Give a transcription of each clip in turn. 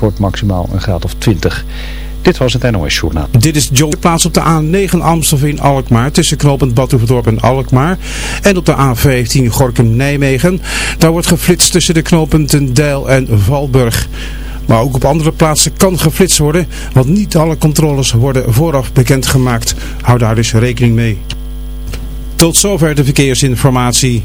wordt maximaal een graad of 20. Dit was het NOS Journaal. Dit is Joe. Plaats op de A9 Amstelveen Alkmaar tussen knooppunt Badhoevedorp en Alkmaar. En op de A15 Gorkum Nijmegen. Daar wordt geflitst tussen de knooppunten Deil en Valburg. Maar ook op andere plaatsen kan geflitst worden, want niet alle controles worden vooraf bekendgemaakt. Hou daar dus rekening mee. Tot zover de verkeersinformatie.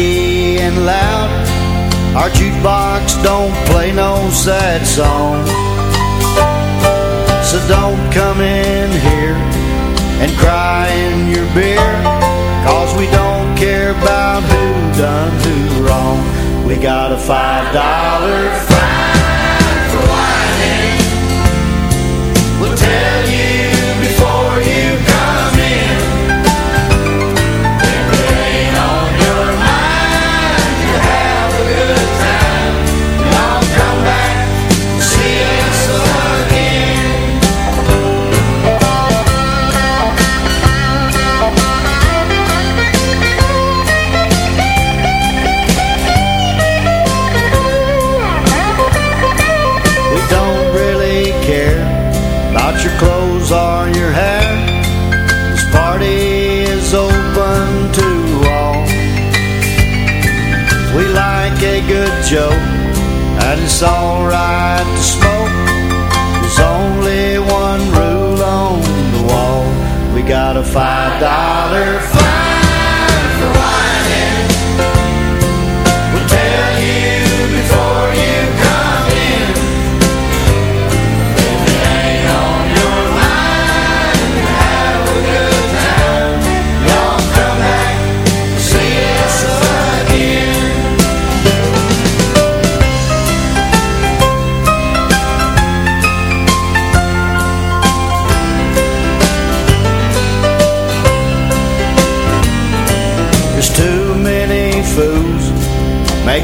And loud. Our jukebox don't play no sad song. So don't come in here and cry in your beer. Cause we don't care about who done who wrong. We got a five dollar fine joke, and it's alright to smoke. There's only one rule on the wall. We got a five dollar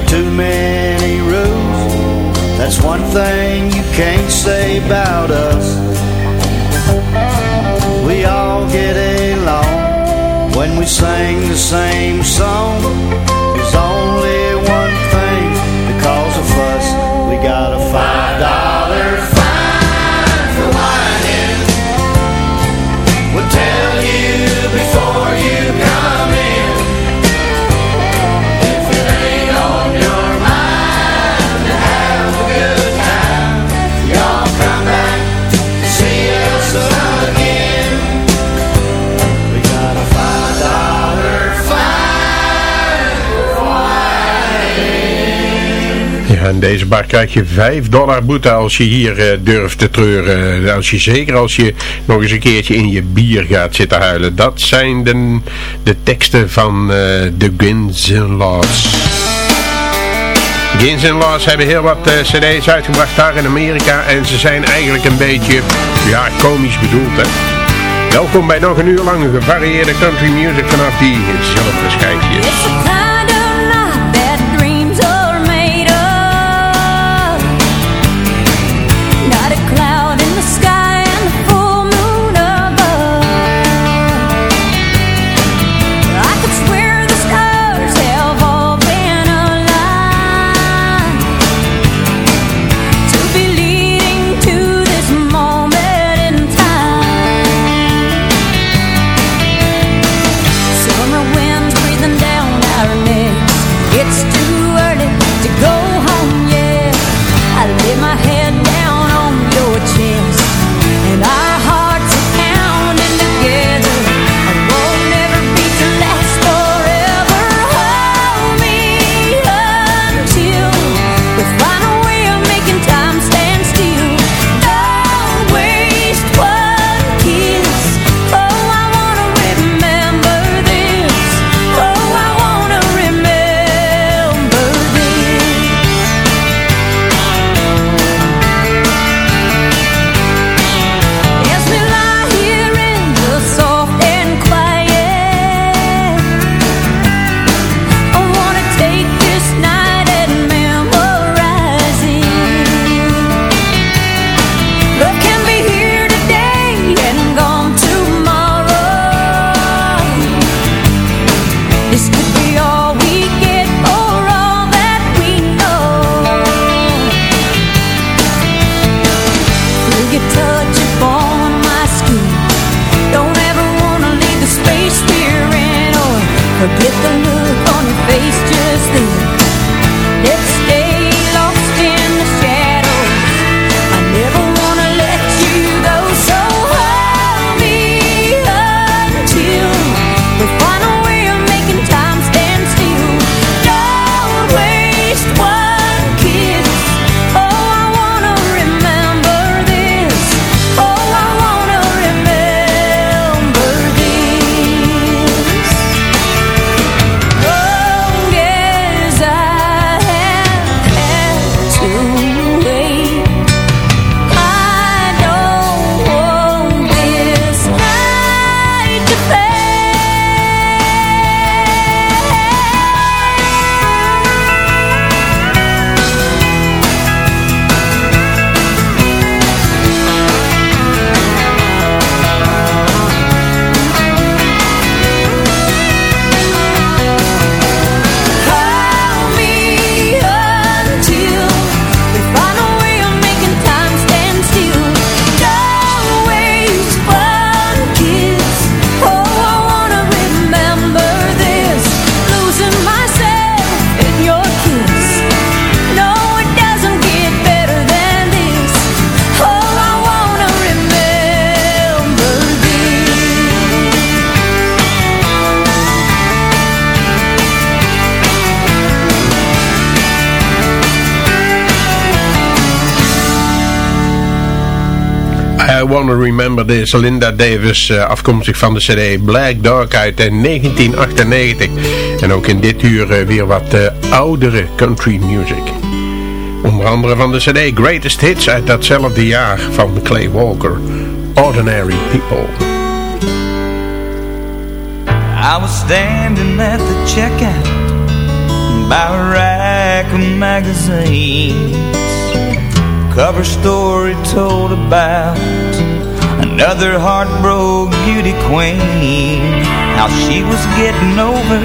too many rules. That's one thing you can't say about us. We all get along when we sing the same song. In deze bar krijg je 5 dollar boete als je hier eh, durft te treuren. Als je, zeker als je nog eens een keertje in je bier gaat zitten huilen. Dat zijn de, de teksten van eh, de Guns N' Laws. Guns N' Laws hebben heel wat eh, cd's uitgebracht daar in Amerika. En ze zijn eigenlijk een beetje, ja, komisch bedoeld hè. Welkom bij nog een uur lang gevarieerde country music vanaf die zelfde schijfjes. Wanna Remember This, Linda Davis, eh, afkomstig van de cd Black Dog uit eh, 1998. En ook in dit uur eh, weer wat eh, oudere country music. Onder andere van de cd Greatest Hits uit datzelfde jaar van Clay Walker, Ordinary People. I was standing at the checkout by a rack of magazines. Cover story told about another heartbroken beauty queen. How she was getting over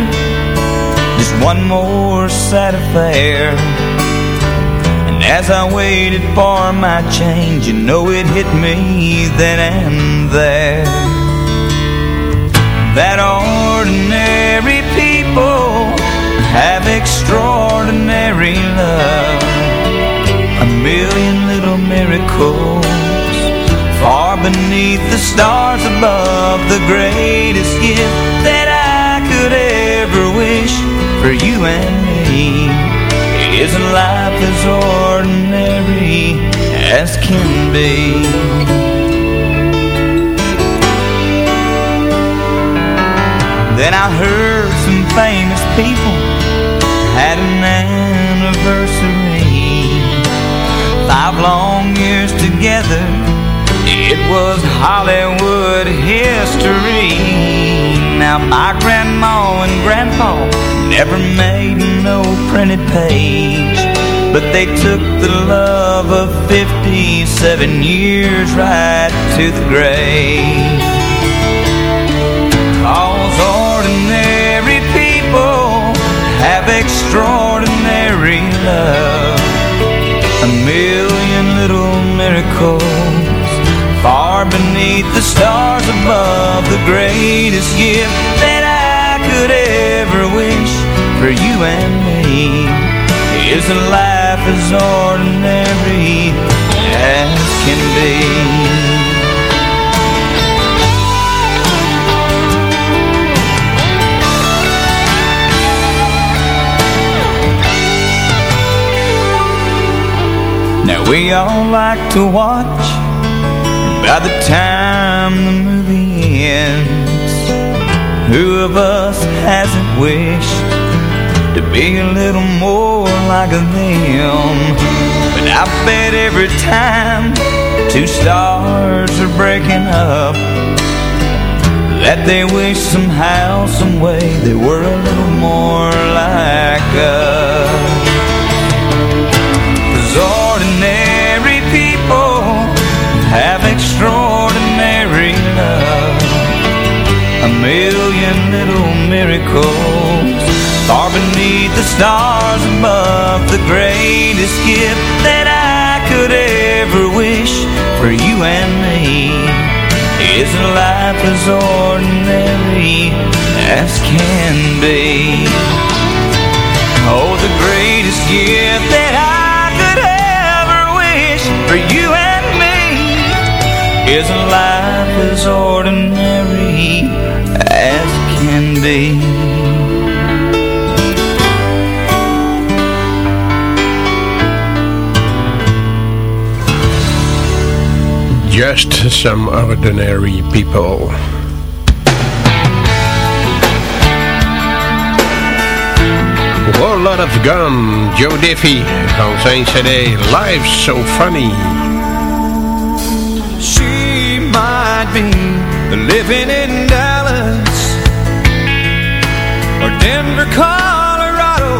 just one more sad affair. And as I waited for my change, you know it hit me then and there that ordinary people have extraordinary love. A million little miracles beneath the stars above. The greatest gift that I could ever wish for you and me is a life as ordinary as can be. Then I heard some famous people had an anniversary. Five long years together, it was Hollywood history. Now my grandma and grandpa never made no printed page, but they took the love of 57 years right to the grave. Cause ordinary people have extraordinary love. A million little miracles beneath the stars above. The greatest gift that I could ever wish for you and me is a life as ordinary as can be. Now we all like to watch By the time the movie ends Who of us hasn't wished To be a little more like them? But I bet every time Two stars are breaking up That they wish somehow, some way They were a little more like us. Cause ordinary people have million little miracles. Far beneath the stars above. The greatest gift that I could ever wish for you and me. His life as ordinary as can be. Oh, the greatest gift that I could ever wish for you and me. Is a life as ordinary as can be Just some ordinary people. Whole lot of gone, Joe Diffie van zijn cd Life's So Funny. She might be living in Denver, Colorado.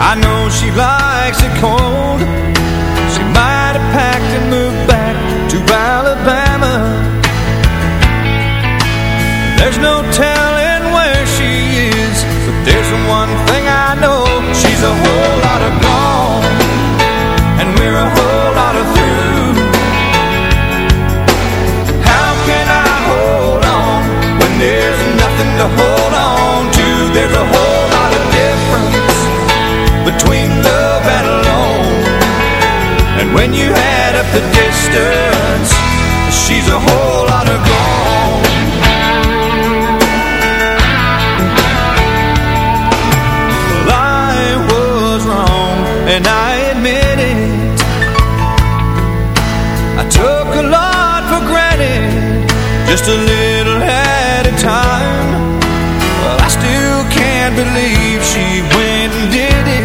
I know she likes it cold. She might have packed and moved back to Alabama. There's no telling where she is, but there's one thing I know. She's a whole lot of gone, and we're a whole lot of through. How can I hold on when there's nothing to hold on? There's a whole lot of difference between love and alone. And when you add up the distance, she's a whole lot of gone. Well, I was wrong, and I admit it. I took a lot for granted, just a little believe she went and did it.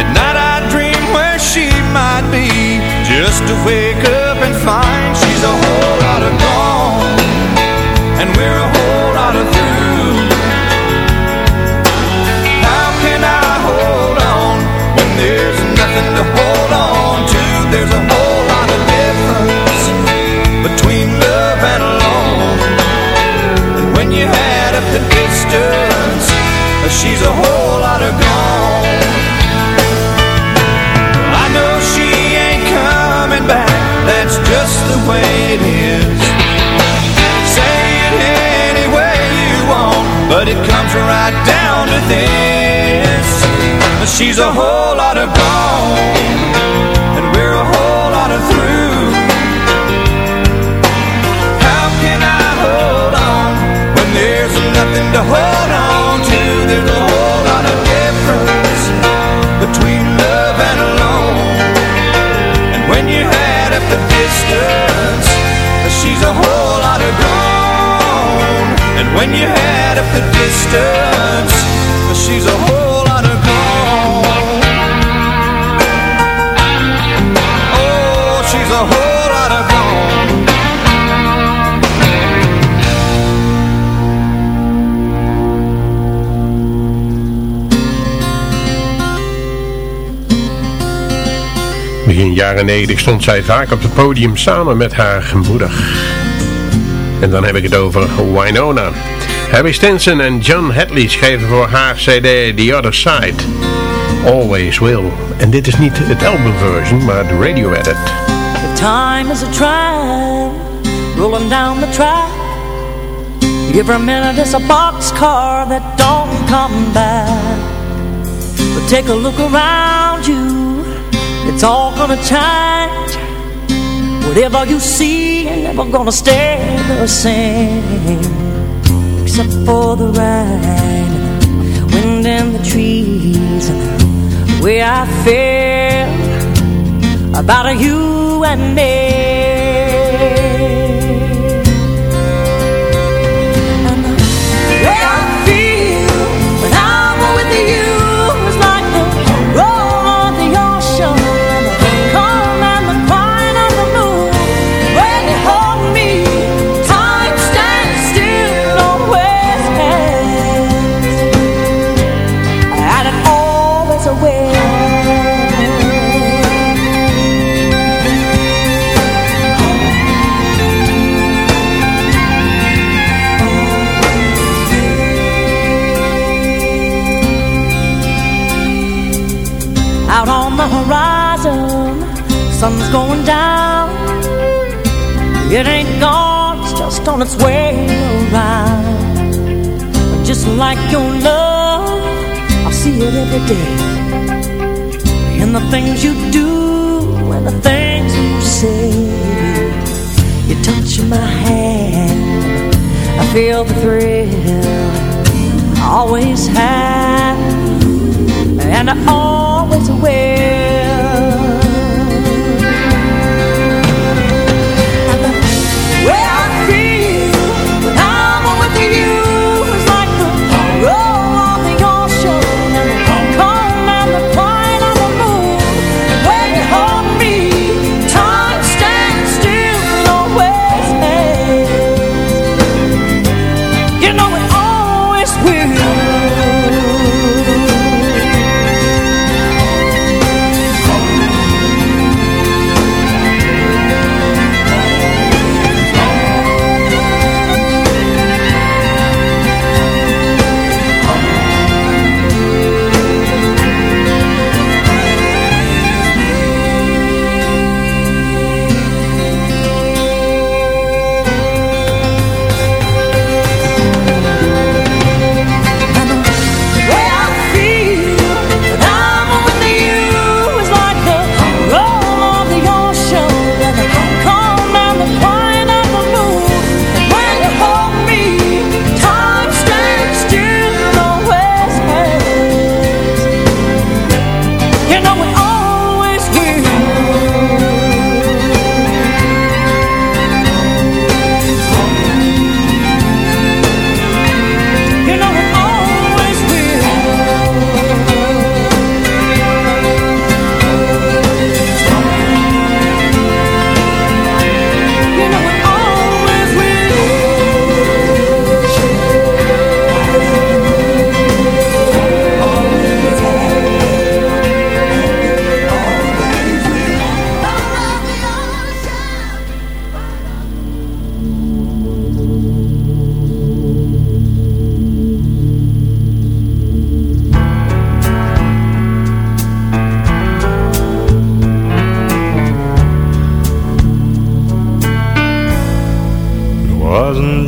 At night I dream where she might be, just to wake up and find she's a whole lot of gone, and we're a whole lot of through. How can I hold on when there's nothing to hold on to? There's a whole lot of difference between love and alone. And when you add up distance, she's a whole lot of gone. I know she ain't coming back, that's just the way it is. Say it any way you want, but it comes right down to this. She's a whole lot of gone, and we're a whole lot of through. When you add up the distance, she's a whole lot of gone. Oh, she's a whole lot of gone. Begin jaren 90 stond zij vaak op het podium samen met haar moeder. En dan heb ik het over Winona. Harry Stinson en John Hadley schreven voor haar cd The Other Side. Always Will. En dit is niet het albumversion, maar de radio edit. The time is a train rolling down the track. Every minute is a boxcar that don't come back. But take a look around you, it's all gonna change. Whatever you see ain't never gonna stay the same. Except for the rain, wind in the trees, the way I feel about you and me. Going down. It ain't gone, it's just on its way around. Just like your love, I see it every day. In the things you do and the things you say. You touch my hand, I feel the thrill. I always have, and I always will.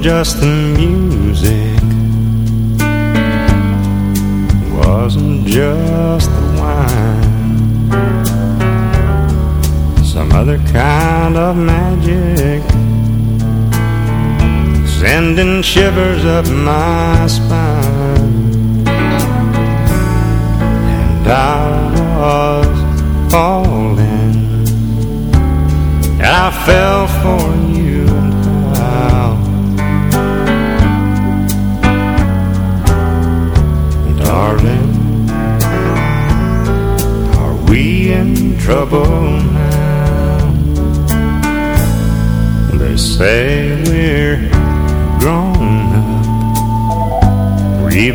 Just the music, wasn't just the wine, some other kind of magic, sending shivers up my spine,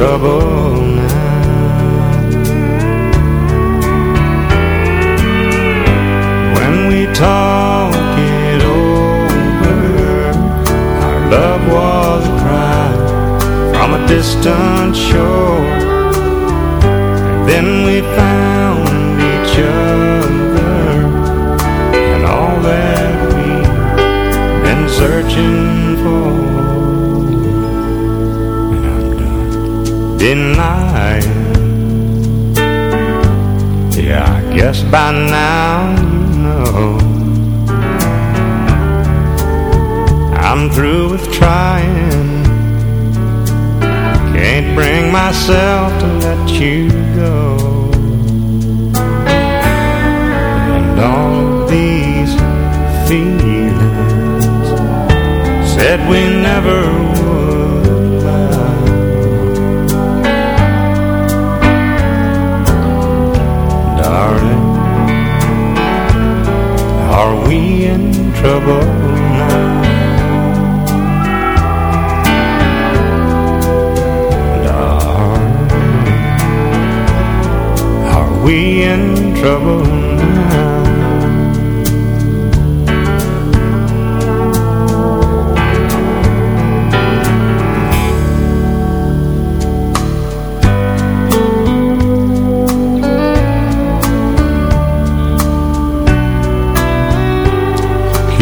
trouble now? When we talk it over, our love was a cry from a distant shore. And then we found each other, and all that we've been searching done denying. Yeah, I guess by now you know. I'm through with trying. Can't bring myself to let you go. And all of these feelings Said we never trouble now darling. are we in trouble now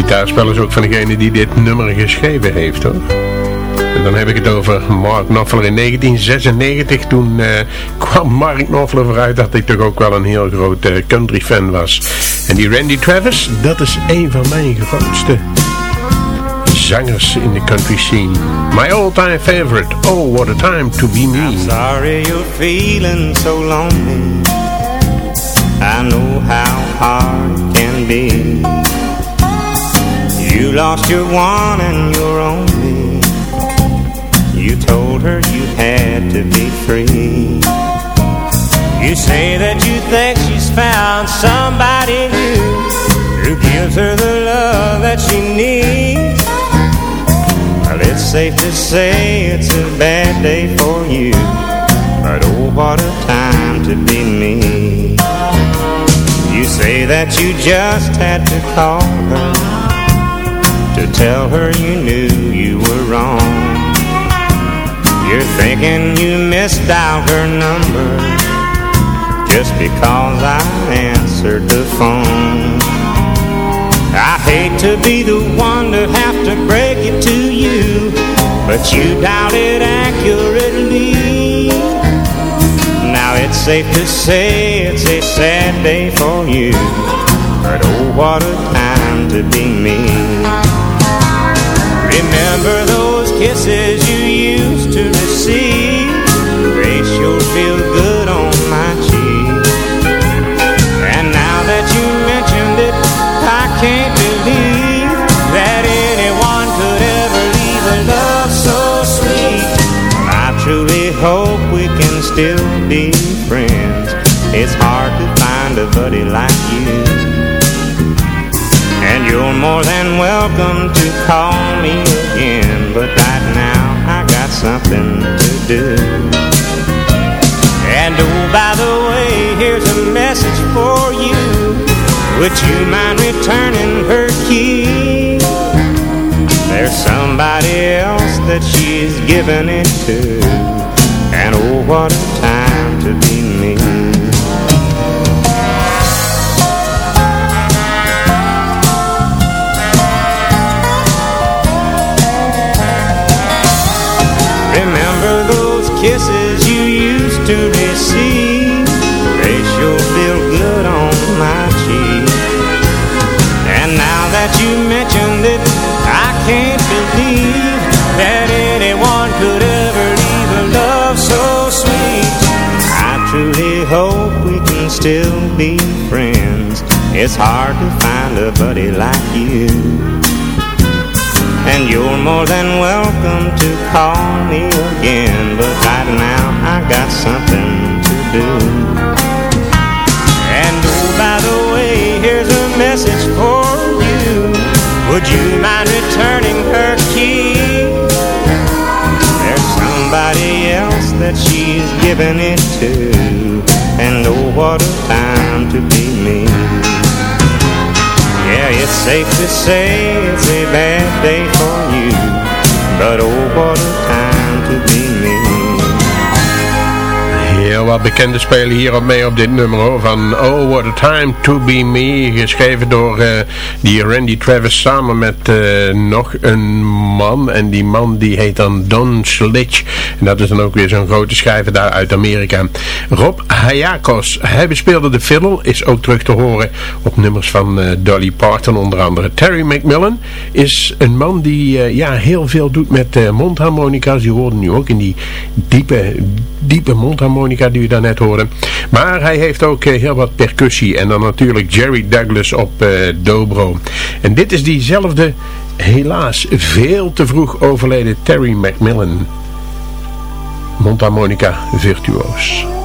Gitaarspel is ook van degene die dit nummer geschreven heeft hoor. En dan heb ik het over Mark Knopfler in 1996. Toen eh, kwam Mark Knopfler vooruit dat hij toch ook wel een heel groot eh, country fan was. En die Randy Travis, dat is een van mijn grootste zangers in de country scene. My all-time favorite, Oh What a Time to Be Me. I'm sorry you're feeling so lonely. I know how hard it can be. You lost your one and your only. You told her you had to be free. You say that you think she's found somebody new who gives her the love that she needs. Well, it's safe to say it's a bad day for you. But oh, what a time to be me. You say that you just had to call her tell her you knew you were wrong. You're thinking you missed out her number just because I answered the phone. I hate to be the one to have to break it to you, but you doubt it accurately. Now it's safe to say it's a sad day for you, but oh what a time to be me. Remember those kisses you used to receive? They sure feel good on my cheek. And now that you mentioned it, I can't believe that anyone could ever leave a love so sweet. I truly hope we can still be friends. It's hard to find a buddy like you. You're more than welcome to call me again But right now I got something to do. And oh, by the way, here's a message for you. Would you mind returning her key? There's somebody else that she's giving it to. And oh, what a It's hard to find a buddy like you. And you're more than welcome to call me again But right now I got something to do. And oh, by the way, here's a message for you. Would you mind returning her key? There's somebody else that she's giving it to And oh, what a time to be me it's safe to say it's a bad day for you But oh, what a time to be me Heel wat bekende spelen hierop mee op dit nummer van Oh What a Time to Be Me. Geschreven door uh, die Randy Travis samen met uh, nog een man. En die man die heet dan Don Slitch en dat is dan ook weer zo'n grote schrijver daar uit Amerika Rob Hayakos, hij bespeelde de fiddle is ook terug te horen op nummers van uh, Dolly Parton onder andere Terry McMillan is een man die ja, heel veel doet met mondharmonica's, die hoorden nu ook in die diepe, diepe mondharmonica die u daarnet hoorde. Maar hij heeft ook uh, heel wat percussie. En dan natuurlijk Jerry Douglas op uh, dobro. En dit is diezelfde, helaas veel te vroeg overleden Terry McMillan. junto à Mônica Virtuos.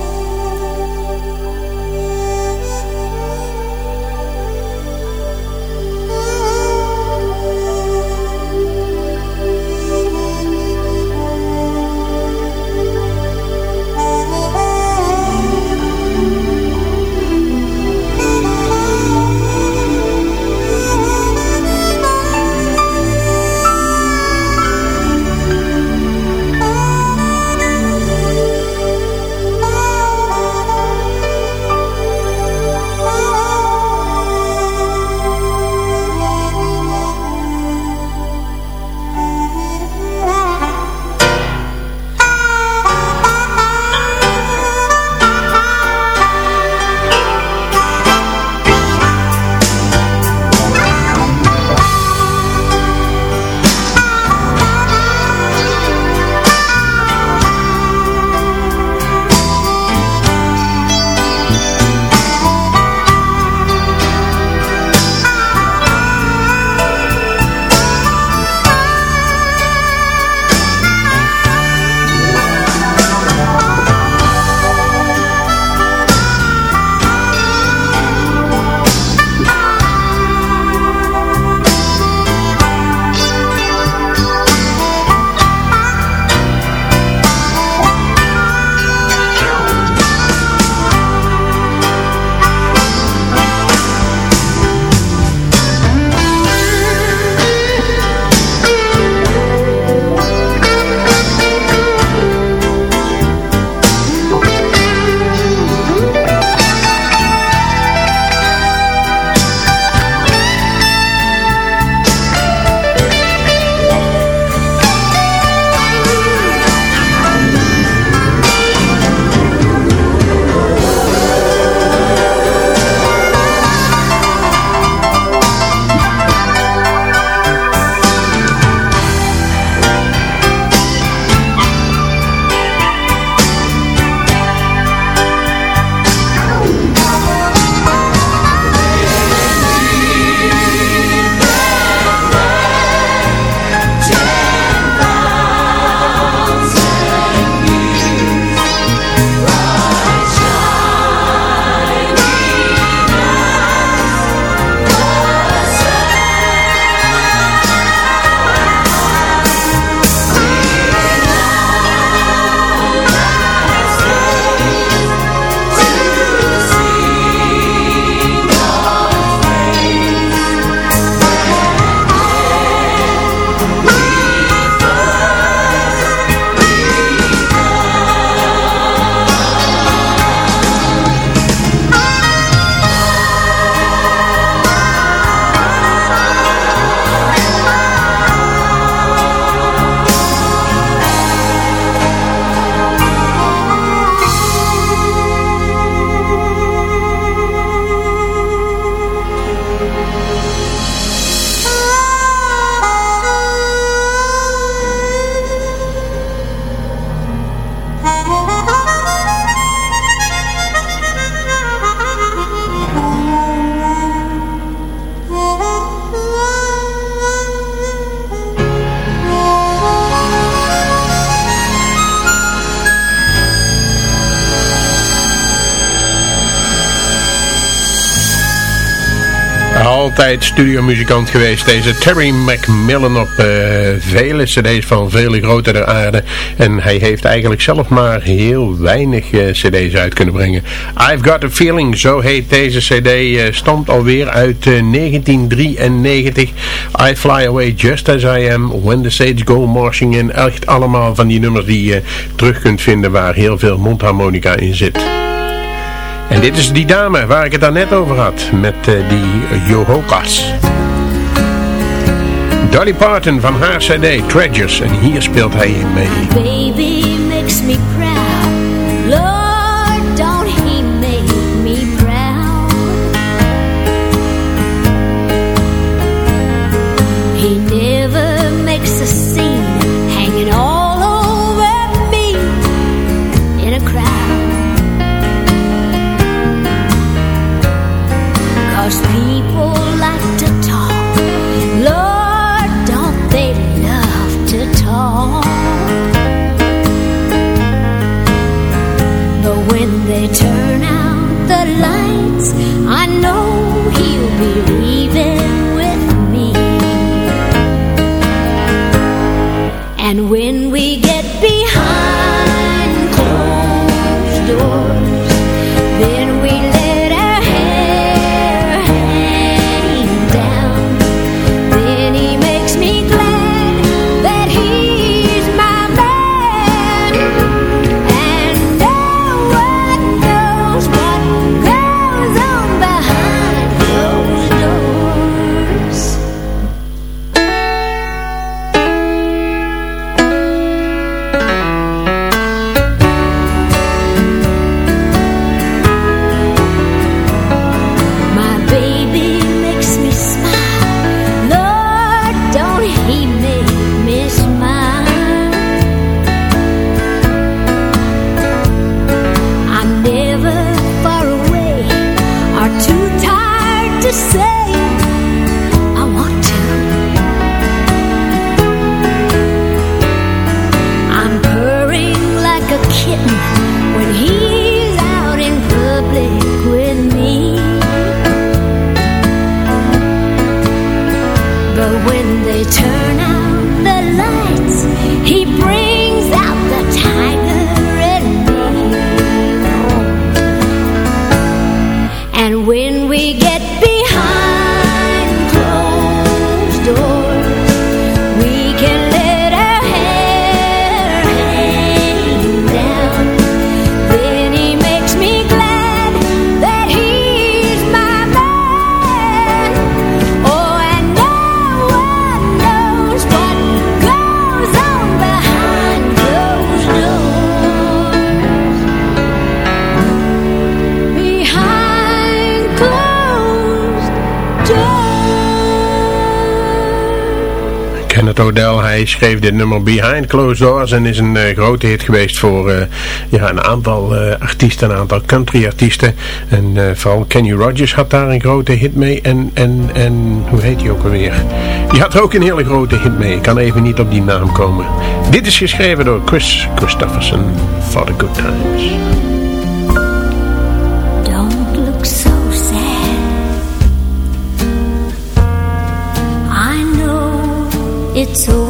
Altijd studiomuzikant geweest. Deze Terry McMillan op uh, vele cd's van vele grote der aarde. En hij heeft eigenlijk zelf maar heel weinig uh, cd's uit kunnen brengen. I've Got a Feeling, zo heet deze cd, uh, stamt alweer uit 1993. I Fly Away Just As I Am, When the Sage Go Marching In. Echt allemaal van die nummers die je terug kunt vinden waar heel veel mondharmonica in zit. En dit is die dame waar ik het daarnet over had. Met uh, die Johokas. Dolly Parton van haar cd Treasures. En hier speelt hij mee. Baby makes me And when hij schreef dit nummer Behind Closed Doors en is een eh, grote hit geweest voor eh, ja, een aantal eh, artiesten, een aantal country artiesten. En vooral Kenny Rogers had daar een grote hit mee en, en, en hoe heet hij ook alweer? Die had er ook een hele grote hit mee, ik kan even niet op die naam komen. Dit is geschreven door Chris Christofferson, For the Good Times. It's over.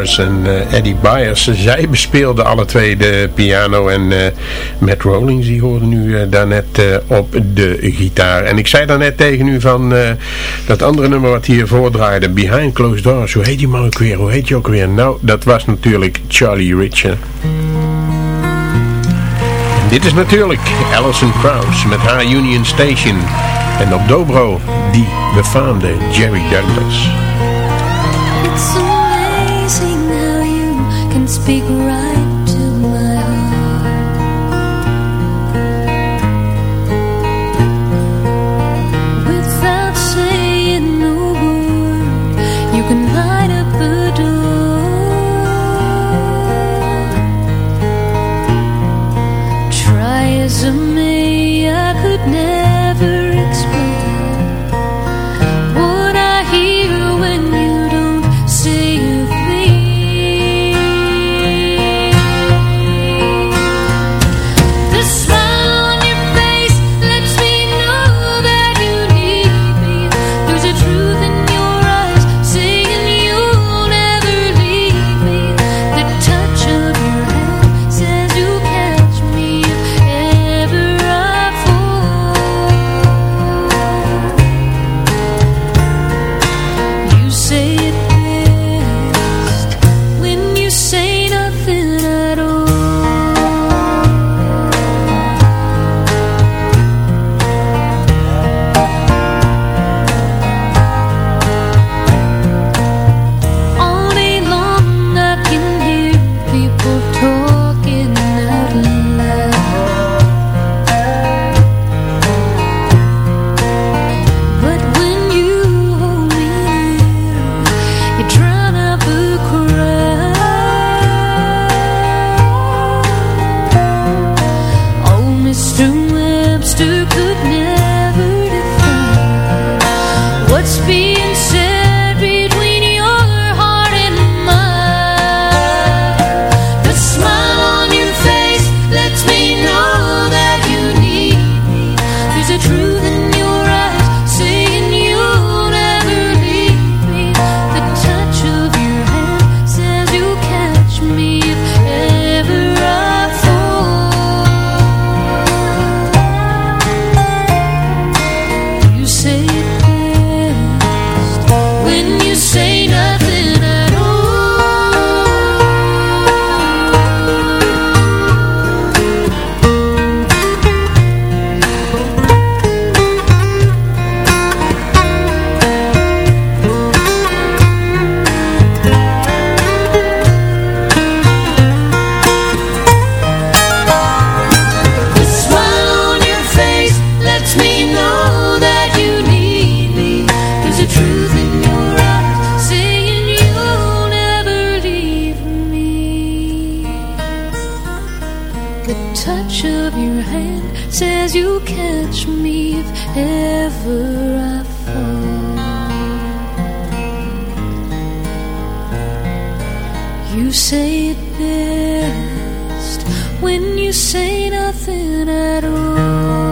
En uh, Eddie Byers. Zij bespeelden alle twee de piano en uh, Matt Rollins die hoorde nu uh, daarnet op de gitaar. En ik zei daarnet tegen u van dat andere nummer wat hier voordraaide, Behind Closed Doors. Hoe heet die man ook weer? Hoe heet je ook weer? Nou, dat was natuurlijk Charlie Richer. En dit is natuurlijk Alison Krauss met haar Union Station. En op Dobro die befaamde Jerry Douglas. Speak right The touch of your hand says you catch me if ever I fall. You say it best when you say nothing at all.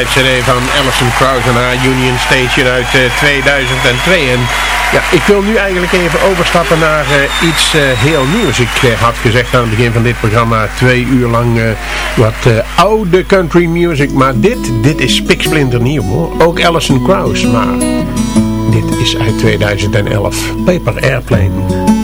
Live cd van Alison Krauss en haar Union Station uit 2002. Eh, en ja, ik wil nu eigenlijk even overstappen naar uh, iets uh, heel nieuws. Ik had gezegd aan het begin van dit programma twee uur lang wat oude country music. Maar dit, dit is spiksplinter nieuw hoor. Ook Alison Krauss, maar dit is uit 2011. Paper Airplane.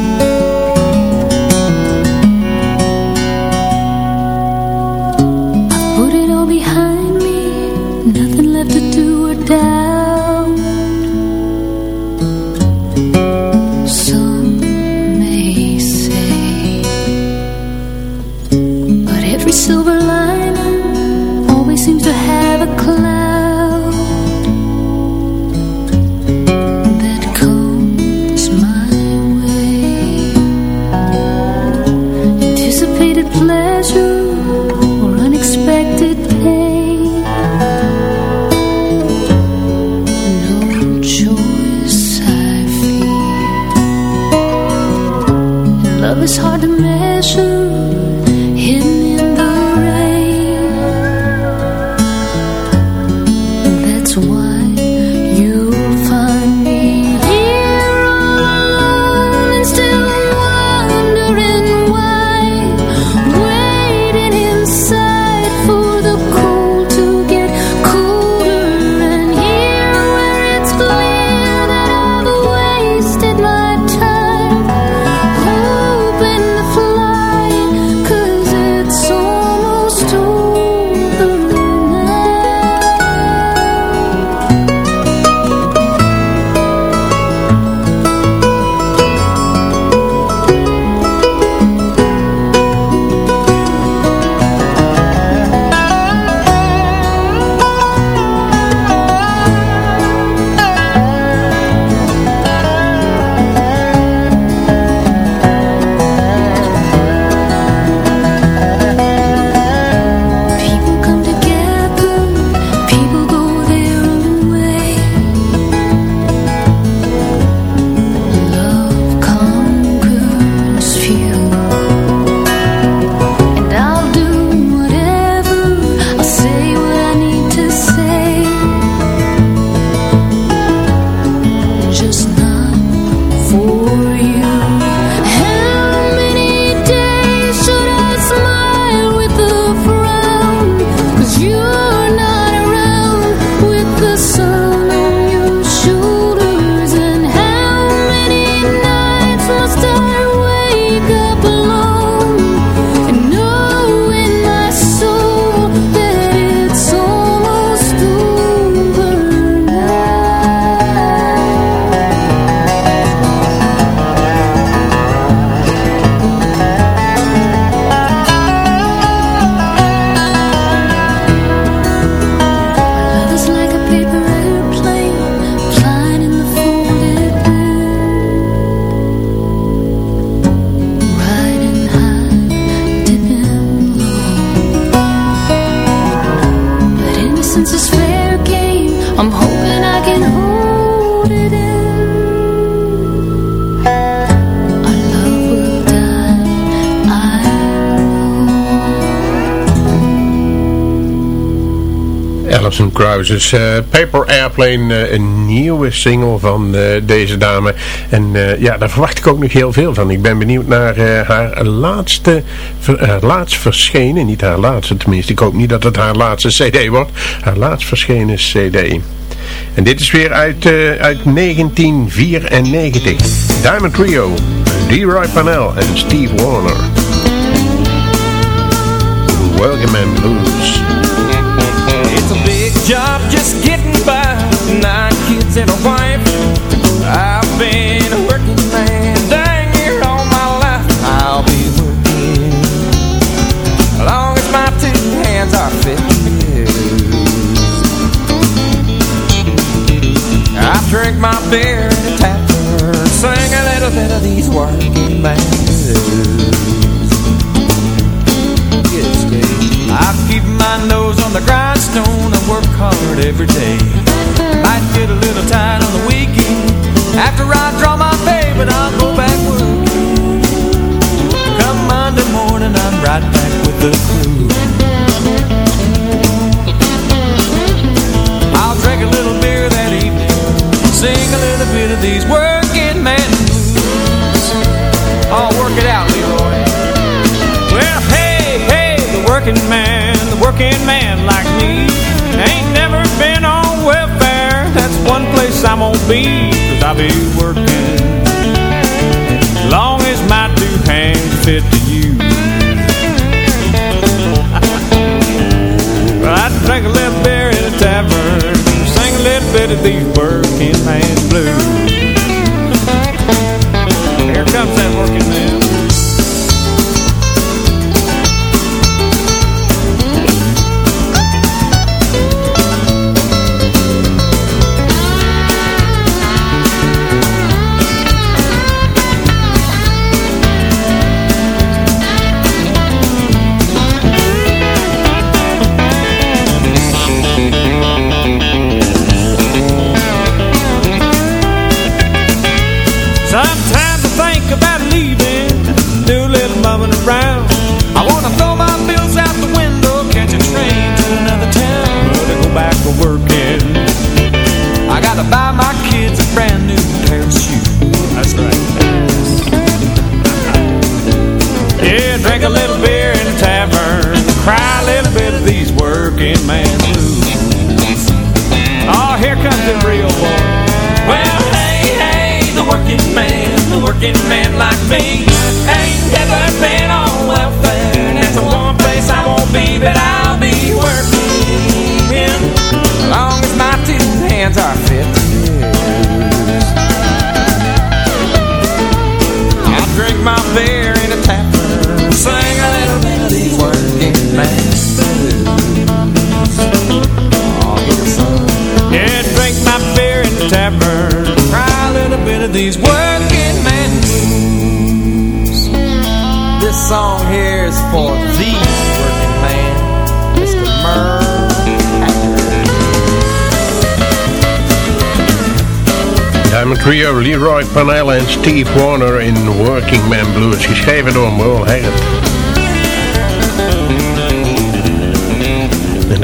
Alison Krause's eh, Paper Airplane, eh, een nieuwe single van eh, deze dame. En ja, daar verwacht ik ook nog heel veel van. Ik ben benieuwd naar haar laatste, haar laatst verschenen, niet haar laatste tenminste, ik hoop niet dat het haar laatste cd wordt, haar laatst verschenen cd. En dit is weer uit, uit 1994. Diamond Trio, D-Roy Panel en Steve Warner. Welcome and Blues. It's a big job just getting by. Nine kids and a wife. I've been a working man dang near all my life. I'll be working as long as my two hands are fit. I drink my beer at a tavern, sing a little bit of these working man blues. I keep my nose on the grindstone and work hard every day. Might get a little tired on the weekend after I draw my pay, but I'll go back working. Come Monday morning, I'm right back with the crew. I'll drink a little beer that evening, sing a little bit of these working man blues. I'll work it out, Leroy. Well, hey, hey, the working man, working man like me. Ain't never been on welfare. That's one place I'm gonna be Cause I'll be working. Long as my two hands fit to use Well, I drink a little beer in a tavern. Sing a little bit of these working man blues. Here comes that working man like ain't never been on welfare. That's the one place I won't be, but I'll be working. Long as my two hands are fit. I'll drink my beer in a tavern, sing a little bit of these working blues. Oh. Yeah, drink my beer in the tavern, cry a little bit of these working for the working man, Mr. Merle. Diamond Rio, Leroy Pannell en Steve Wariner in Working Man Blues, geschreven door Merle Haggard.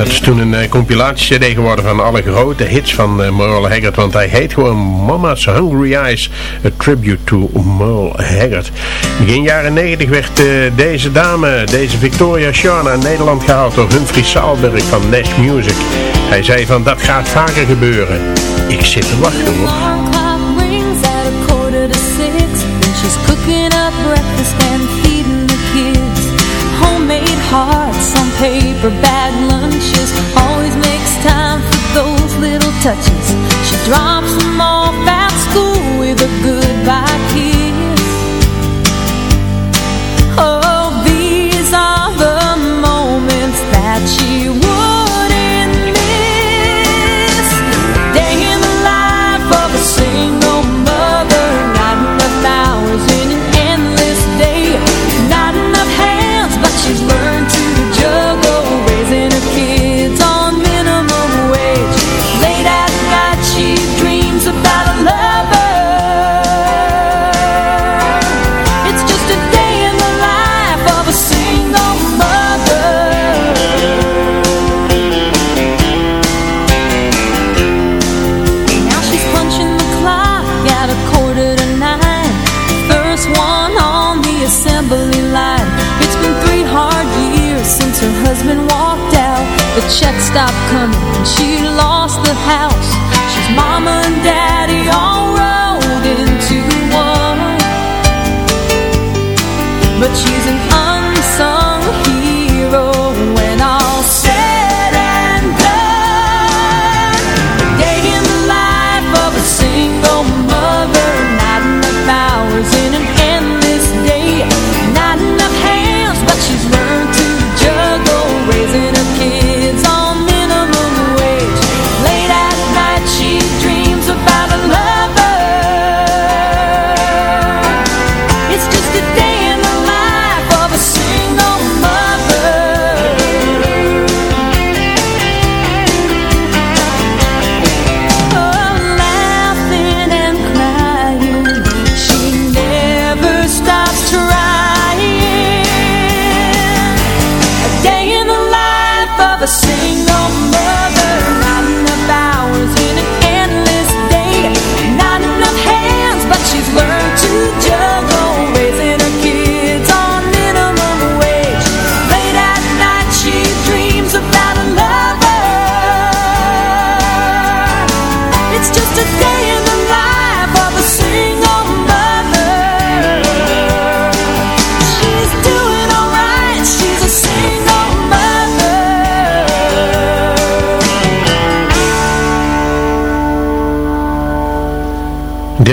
Dat is toen een uh, compilatie-cd geworden van alle grote hits van uh, Merle Haggard, want hij heet gewoon Mama's Hungry Eyes, a tribute to Merle Haggard. Begin jaren 90 werd uh, deze dame, deze Victoria Shaw, naar Nederland gehaald door Humphrey Saalberg van Nash Music. Hij zei van, dat gaat vaker gebeuren. Ik zit te wachten hoor. Paper bag lunches. Always makes time for those little touches. She drops them off at school with a goodbye husband walked out. The check stopped coming. And she lost the house. She's mama and daddy all rolled into one. But she's an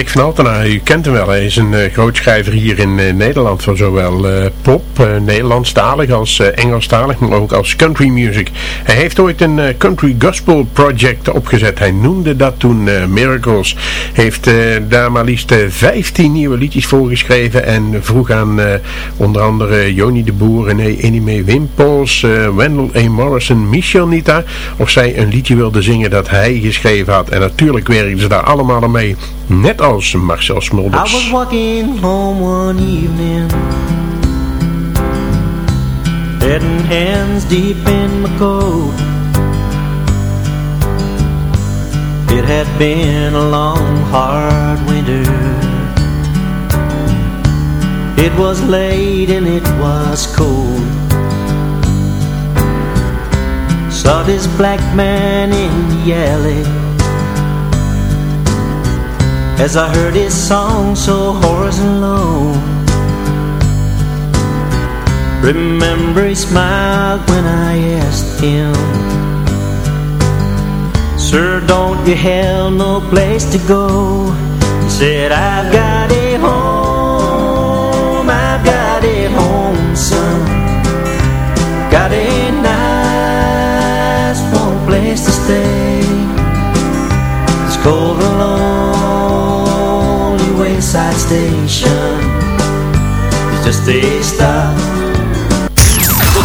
Van Altena, u kent hem wel. Hij is een uh, groot schrijver hier in uh, Nederland voor zowel uh, pop, Nederlandstalig als Engelstalig, maar ook als country music. Hij heeft ooit een country gospel project opgezet. Hij noemde dat toen Miracles. Heeft daar maar liefst 15 nieuwe liedjes voor geschreven en vroeg aan onder andere Joni de Boer, René Enime Wimpels, Wendell A. Morrison, Michel Nita of zij een liedje wilde zingen dat hij geschreven had. En natuurlijk werkten ze daar allemaal mee. Net als Marcel I Smulders. was walking home one evening Heading hands deep in my coat. It had been a long hard winter. It was late and it was cold. Saw this black man in the alley As I heard his song so hoarse and low Remember he smiled when I asked him Sir, don't you have no place to go? He said, I've got a home, I've got a home, son. Got a nice warm place to stay. It's cold a lonely wayside station. It's just a stop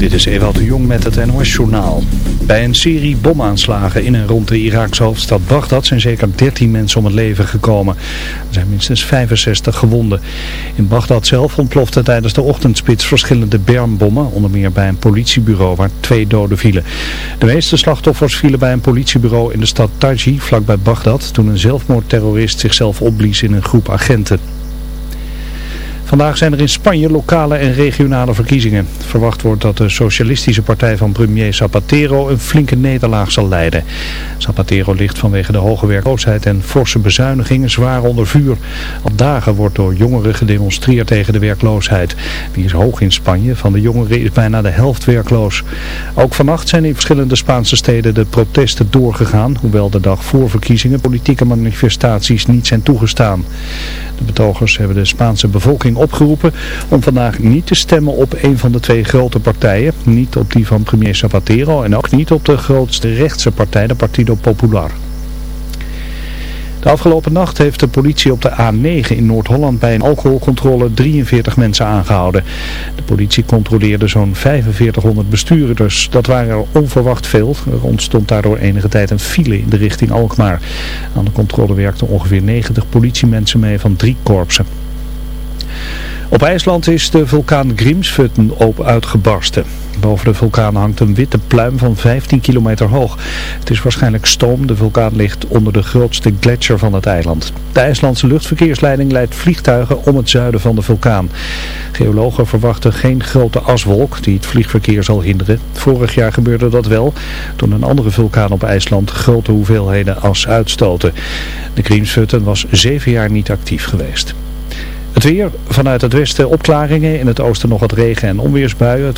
Dit is Ewald de Jong met het NOS-journaal. Bij een serie bomaanslagen in en rond de Iraakse hoofdstad Bagdad zijn zeker 13 mensen om het leven gekomen. Er zijn minstens 65 gewonden. In Bagdad zelf ontplofte tijdens de ochtendspits verschillende bermbommen, onder meer bij een politiebureau waar twee doden vielen. De meeste slachtoffers vielen bij een politiebureau in de stad Taji, vlakbij Bagdad, toen een zelfmoordterrorist zichzelf opblies in een groep agenten. Vandaag zijn er in Spanje lokale en regionale verkiezingen. Verwacht wordt dat de socialistische partij van premier Zapatero een flinke nederlaag zal leiden. Zapatero ligt vanwege de hoge werkloosheid en forse bezuinigingen zwaar onder vuur. Al dagen wordt door jongeren gedemonstreerd tegen de werkloosheid. Die is hoog in Spanje. Van de jongeren is bijna de helft werkloos. Ook vannacht zijn in verschillende Spaanse steden de protesten doorgegaan. Hoewel de dag voor verkiezingen politieke manifestaties niet zijn toegestaan. De betogers hebben de Spaanse bevolking opgeroepen om vandaag niet te stemmen op een van de twee grote partijen. Niet op die van premier Zapatero en ook niet op de grootste rechtse partij, de Partido Popular. De afgelopen nacht heeft de politie op de A9 in Noord-Holland bij een alcoholcontrole 43 mensen aangehouden. De politie controleerde zo'n 4500 bestuurders. Dat waren er onverwacht veel. Er ontstond daardoor enige tijd een file in de richting Alkmaar. Aan de controle werkten ongeveer 90 politiemensen mee van drie korpsen. Op IJsland is de vulkaan Grímsvötn op uitgebarsten. Boven de vulkaan hangt een witte pluim van 15 kilometer hoog. Het is waarschijnlijk stoom. De vulkaan ligt onder de grootste gletsjer van het eiland. De IJslandse luchtverkeersleiding leidt vliegtuigen om het zuiden van de vulkaan. Geologen verwachten geen grote aswolk die het vliegverkeer zal hinderen. Vorig jaar gebeurde dat wel toen een andere vulkaan op IJsland grote hoeveelheden as uitstoten. De Grímsvötn was zeven jaar niet actief geweest. Het weer, vanuit het westen opklaringen, in het oosten nog wat regen en onweersbuien.